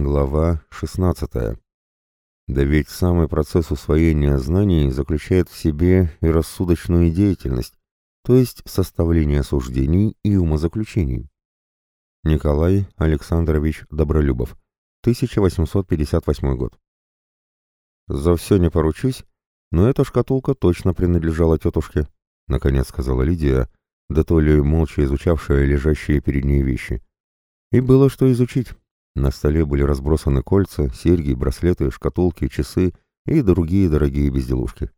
Глава 16. Да ведь самый процесс усвоения знаний заключает в себе и рассудочную деятельность, то есть составление суждений и умозаключений. Николай Александрович Добролюбов, 1858 год. «За все не поручусь, но эта шкатулка точно принадлежала тетушке», — наконец сказала Лидия, да то ли молча изучавшая лежащие перед ней вещи. И было что изучить. На столе были разбросаны кольца, серьги, браслеты, шкатулки, часы и другие дорогие безделушки.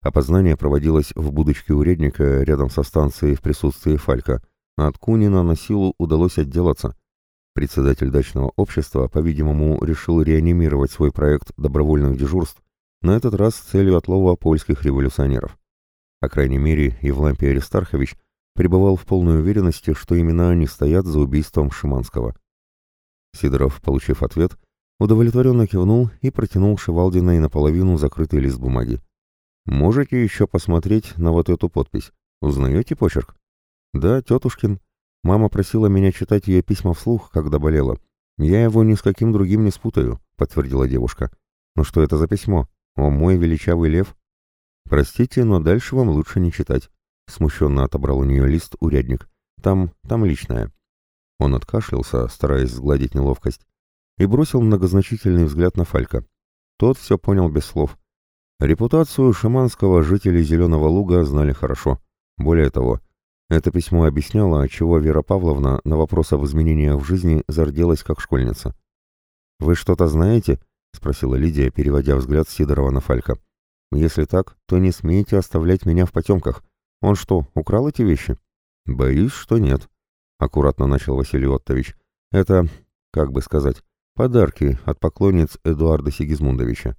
Опознание проводилось в будочке уредника рядом со станцией в присутствии Фалька, а от Кунина на силу удалось отделаться. Председатель дачного общества, по-видимому, решил реанимировать свой проект добровольных дежурств, на этот раз с целью отлова польских революционеров. По крайней мере, Евлампий Аристархович пребывал в полной уверенности, что именно они стоят за убийством Шиманского. Сидоров, получив ответ, удовлетворенно кивнул и протянул Шевалдиной наполовину закрытый лист бумаги. «Можете еще посмотреть на вот эту подпись. Узнаете почерк?» «Да, тетушкин. Мама просила меня читать ее письма вслух, когда болела. Я его ни с каким другим не спутаю», — подтвердила девушка. «Ну что это за письмо? О, мой величавый лев!» «Простите, но дальше вам лучше не читать», — смущенно отобрал у нее лист урядник. «Там, там личное». Он откашлялся, стараясь сгладить неловкость, и бросил многозначительный взгляд на Фалька. Тот все понял без слов. Репутацию Шиманского жители Зеленого Луга знали хорошо. Более того, это письмо объясняло, отчего Вера Павловна на вопрос об изменениях в жизни зарделась как школьница. «Вы что-то знаете?» — спросила Лидия, переводя взгляд Сидорова на Фалька. «Если так, то не смейте оставлять меня в потемках. Он что, украл эти вещи?» «Боюсь, что нет», — аккуратно начал Василий Оттович. «Это, как бы сказать, подарки от поклонниц Эдуарда Сигизмундовича».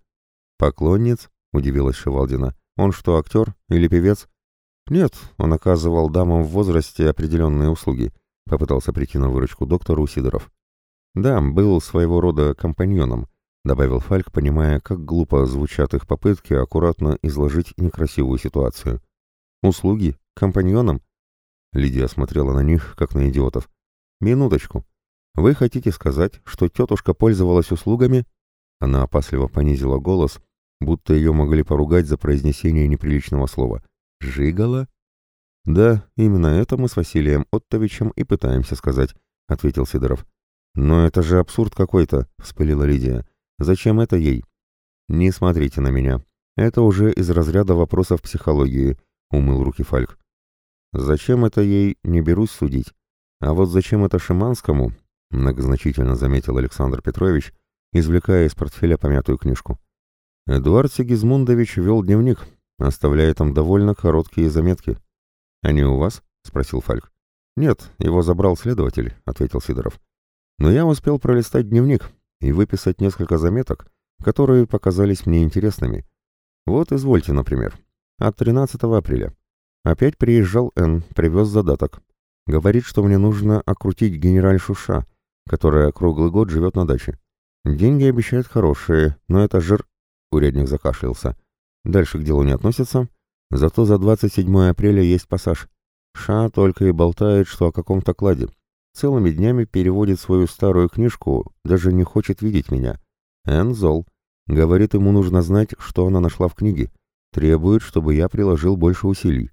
«Поклонниц?» — удивилась Шевалдина. «Он что, актер или певец?» «Нет, он оказывал дамам в возрасте определенные услуги», — попытался прийти на выручку доктору Сидоров. «Да, был своего рода компаньоном», — добавил Фальк, понимая, как глупо звучат их попытки аккуратно изложить некрасивую ситуацию. «Услуги? Компаньоном? Лидия смотрела на них, как на идиотов. «Минуточку. Вы хотите сказать, что тетушка пользовалась услугами?» Она опасливо понизила голос, будто ее могли поругать за произнесение неприличного слова. «Жигала?» «Да, именно это мы с Василием Оттовичем и пытаемся сказать», — ответил Сидоров. «Но это же абсурд какой-то», — вспылила Лидия. «Зачем это ей?» «Не смотрите на меня. Это уже из разряда вопросов психологии», — умыл руки Фальк. Зачем это ей, не берусь судить. А вот зачем это Шиманскому, многозначительно заметил Александр Петрович, извлекая из портфеля помятую книжку. Эдуард Сигизмундович вел дневник, оставляя там довольно короткие заметки. «Они у вас?» — спросил Фальк. «Нет, его забрал следователь», — ответил Сидоров. «Но я успел пролистать дневник и выписать несколько заметок, которые показались мне интересными. Вот, извольте, например, от 13 апреля. Опять приезжал Н, привез задаток. Говорит, что мне нужно окрутить генераль Шуша, которая круглый год живет на даче. Деньги обещают хорошие, но это жир... Урядник закашлялся. Дальше к делу не относится. Зато за 27 апреля есть пассаж. Ша только и болтает, что о каком-то кладе. Целыми днями переводит свою старую книжку, даже не хочет видеть меня. Эн зол. Говорит, ему нужно знать, что она нашла в книге. Требует, чтобы я приложил больше усилий.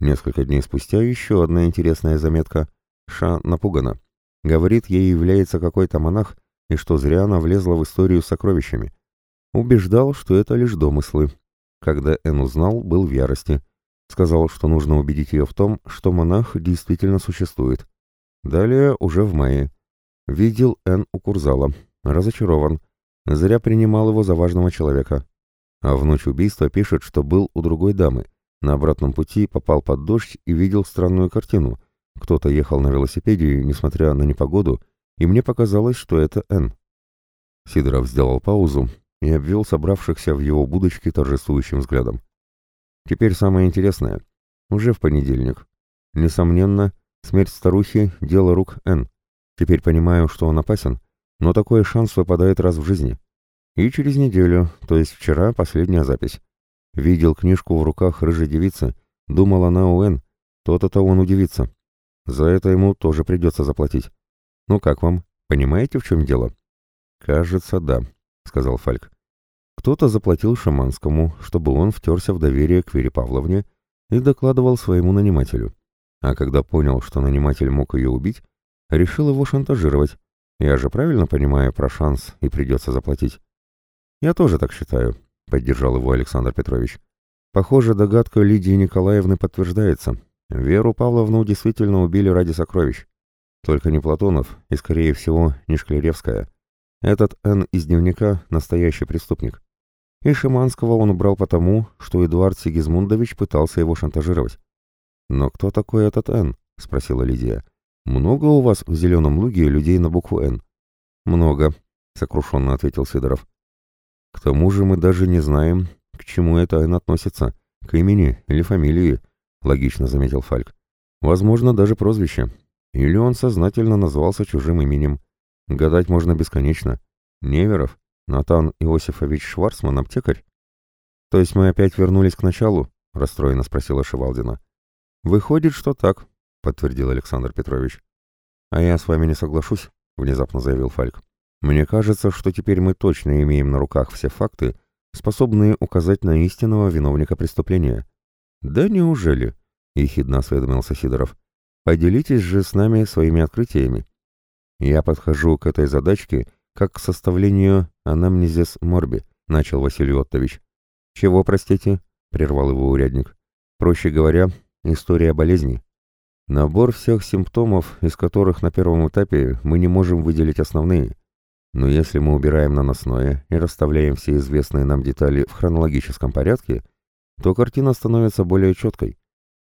Несколько дней спустя еще одна интересная заметка. Ша напугана. Говорит, ей является какой-то монах, и что зря она влезла в историю с сокровищами. Убеждал, что это лишь домыслы. Когда Эн узнал, был в ярости. Сказал, что нужно убедить ее в том, что монах действительно существует. Далее, уже в мае. Видел Эн у Курзала. Разочарован. Зря принимал его за важного человека. А в ночь убийства пишет, что был у другой дамы. На обратном пути попал под дождь и видел странную картину. Кто-то ехал на велосипеде, несмотря на непогоду, и мне показалось, что это Н. Сидоров сделал паузу и обвел собравшихся в его будочке торжествующим взглядом. Теперь самое интересное. Уже в понедельник. Несомненно, смерть старухи — дело рук Н. Теперь понимаю, что он опасен, но такой шанс выпадает раз в жизни. И через неделю, то есть вчера, последняя запись. Видел книжку в руках рыжей девицы, думал она Уэн, то-то-то он удивится. За это ему тоже придется заплатить. Ну как вам, понимаете, в чем дело? «Кажется, да», — сказал Фальк. Кто-то заплатил Шаманскому, чтобы он втерся в доверие к Вере Павловне и докладывал своему нанимателю. А когда понял, что наниматель мог ее убить, решил его шантажировать. Я же правильно понимаю про шанс и придется заплатить? Я тоже так считаю, — поддержал его Александр Петрович. Похоже, догадка Лидии Николаевны подтверждается. Веру Павловну действительно убили ради сокровищ. Только не Платонов и, скорее всего, не Шклеревская. Этот Н из дневника — настоящий преступник. И Шиманского он убрал потому, что Эдуард Сигизмундович пытался его шантажировать. «Но кто такой этот Н?» — спросила Лидия. «Много у вас в Зеленом Луге людей на букву «Н»?» «Много», — сокрушенно ответил Сидоров. «К тому же мы даже не знаем, к чему это «Н» относится, к имени или фамилии», — логично заметил Фальк. «Возможно, даже прозвище. Или он сознательно назвался чужим именем. Гадать можно бесконечно. Неверов, Натан Иосифович Шварцман, аптекарь? То есть мы опять вернулись к началу? Расстроенно спросила Шевалдина. Выходит, что так, подтвердил Александр Петрович. А я с вами не соглашусь, внезапно заявил Фальк. Мне кажется, что теперь мы точно имеем на руках все факты, способные указать на истинного виновника преступления. Да неужели? ехидно осведомился Сидоров. Поделитесь же с нами своими открытиями. Я подхожу к этой задачке как к составлению анамнезис морби, начал Василий Оттович. Чего, простите? прервал его урядник. Проще говоря, история болезни. Набор всех симптомов, из которых на первом этапе мы не можем выделить основные. Но если мы убираем наносное и расставляем все известные нам детали в хронологическом порядке, то картина становится более четкой.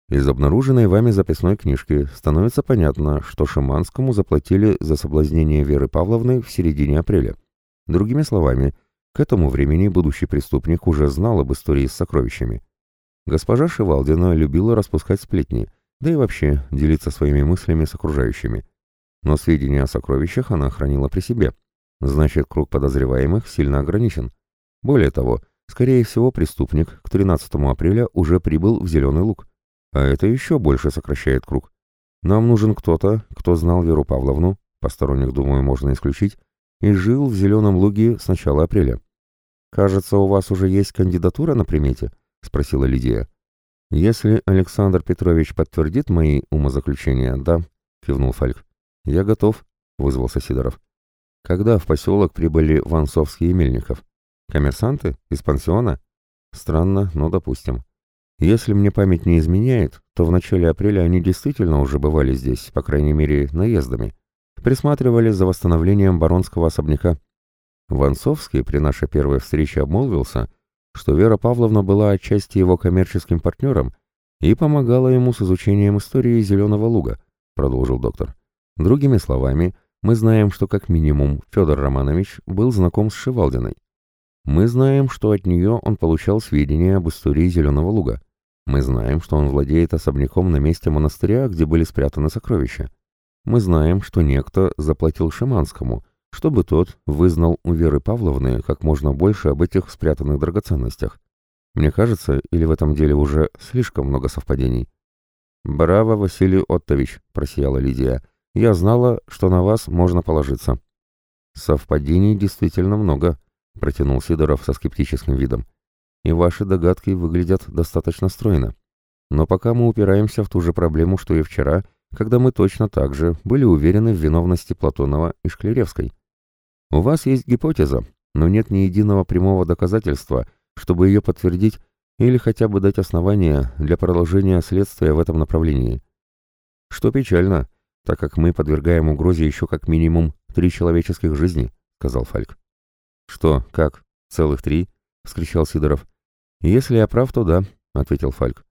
Из обнаруженной вами записной книжки становится понятно, что Шиманскому заплатили за соблазнение Веры Павловны в середине апреля. Другими словами, к этому времени будущий преступник уже знал об истории с сокровищами. Госпожа Шевалдина любила распускать сплетни, да и вообще делиться своими мыслями с окружающими. Но сведения о сокровищах она хранила при себе. Значит, круг подозреваемых сильно ограничен. Более того, скорее всего, преступник к 13 апреля уже прибыл в Зеленый Луг. А это еще больше сокращает круг. Нам нужен кто-то, кто знал Веру Павловну, посторонних, думаю, можно исключить, и жил в Зеленом Луге с начала апреля. «Кажется, у вас уже есть кандидатура на примете?» — спросила Лидия. «Если Александр Петрович подтвердит мои умозаключения, да», — кивнул Фальк. «Я готов», — вызвался Сидоров. «Когда в поселок прибыли Ванцовский и Мельников? Коммерсанты? Из пансиона? Странно, но допустим. Если мне память не изменяет, то в начале апреля они действительно уже бывали здесь, по крайней мере, наездами. Присматривали за восстановлением баронского особняка. Ванцовский при нашей первой встрече обмолвился, что Вера Павловна была отчасти его коммерческим партнером и помогала ему с изучением истории Зеленого Луга, продолжил доктор. Другими словами, мы знаем, что как минимум Федор Романович был знаком с Шивалдиной. Мы знаем, что от нее он получал сведения об истории Зеленого Луга. Мы знаем, что он владеет особняком на месте монастыря, где были спрятаны сокровища. Мы знаем, что некто заплатил Шиманскому, чтобы тот вызнал у Веры Павловны как можно больше об этих спрятанных драгоценностях. Мне кажется, или в этом деле уже слишком много совпадений. «Браво, Василий Оттович», — просияла Лидия. «Я знала, что на вас можно положиться». «Совпадений действительно много», — протянул Сидоров со скептическим видом и ваши догадки выглядят достаточно стройно. Но пока мы упираемся в ту же проблему, что и вчера, когда мы точно так же были уверены в виновности Платонова и Шклеревской. У вас есть гипотеза, но нет ни единого прямого доказательства, чтобы ее подтвердить или хотя бы дать основания для продолжения следствия в этом направлении. Что печально, так как мы подвергаем угрозе еще как минимум три человеческих жизни, сказал Фальк. Что, как, целых три? — вскричал Сидоров. «Если я прав, то да», — ответил Фальк.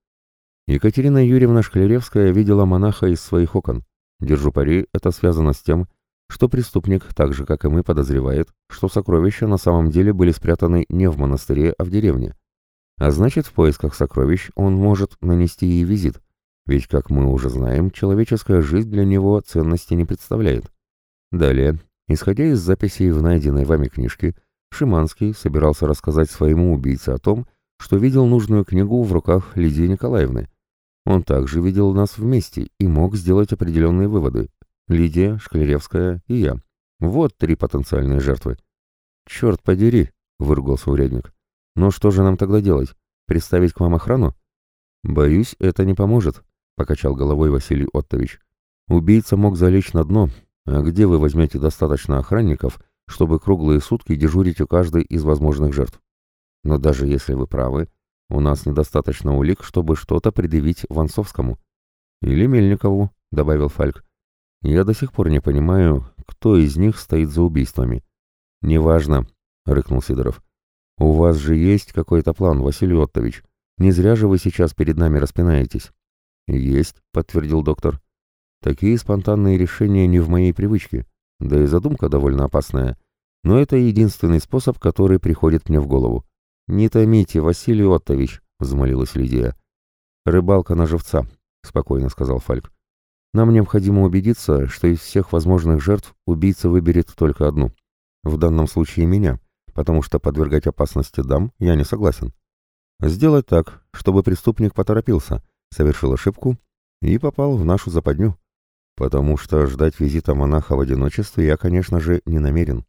Екатерина Юрьевна Шклеревская видела монаха из своих окон. Держу пари, это связано с тем, что преступник, так же, как и мы, подозревает, что сокровища на самом деле были спрятаны не в монастыре, а в деревне. А значит, в поисках сокровищ он может нанести ей визит, ведь, как мы уже знаем, человеческая жизнь для него ценности не представляет. Далее, исходя из записей в найденной вами книжке, Шиманский собирался рассказать своему убийце о том, что видел нужную книгу в руках Лидии Николаевны. Он также видел нас вместе и мог сделать определенные выводы. Лидия, Шклеревская и я. Вот три потенциальные жертвы. «Черт подери!» — выругался урядник. «Но что же нам тогда делать? Представить к вам охрану?» «Боюсь, это не поможет», — покачал головой Василий Оттович. «Убийца мог залечь на дно, а где вы возьмете достаточно охранников, чтобы круглые сутки дежурить у каждой из возможных жертв? Но даже если вы правы, у нас недостаточно улик, чтобы что-то предъявить Ванцовскому. Или Мельникову, добавил Фальк. Я до сих пор не понимаю, кто из них стоит за убийствами. Неважно, рыкнул Сидоров. У вас же есть какой-то план, Василий Оттович. Не зря же вы сейчас перед нами распинаетесь. Есть, подтвердил доктор. Такие спонтанные решения не в моей привычке, да и задумка довольно опасная. Но это единственный способ, который приходит мне в голову. «Не томите, Василий Оттович», — взмолилась Лидия. «Рыбалка на живца», — спокойно сказал Фальк. «Нам необходимо убедиться, что из всех возможных жертв убийца выберет только одну. В данном случае меня, потому что подвергать опасности дам я не согласен. Сделать так, чтобы преступник поторопился, совершил ошибку и попал в нашу западню. Потому что ждать визита монаха в одиночестве я, конечно же, не намерен.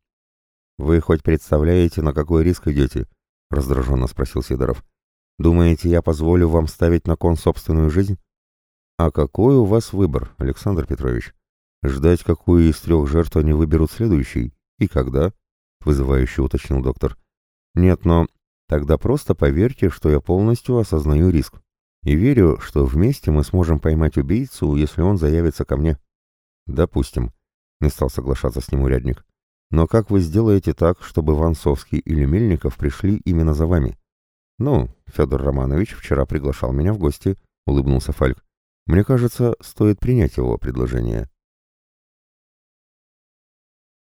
Вы хоть представляете, на какой риск идете?» — раздраженно спросил Сидоров. «Думаете, я позволю вам ставить на кон собственную жизнь?» «А какой у вас выбор, Александр Петрович? Ждать, какую из трех жертв они выберут следующий? И когда?» — вызывающе уточнил доктор. «Нет, но тогда просто поверьте, что я полностью осознаю риск. И верю, что вместе мы сможем поймать убийцу, если он заявится ко мне». «Допустим», — не стал соглашаться с ним урядник. Но как вы сделаете так, чтобы Ванцовский или Мельников пришли именно за вами? Ну, Федор Романович вчера приглашал меня в гости, улыбнулся Фальк. Мне кажется, стоит принять его предложение.